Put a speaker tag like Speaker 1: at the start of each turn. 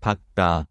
Speaker 1: 박다.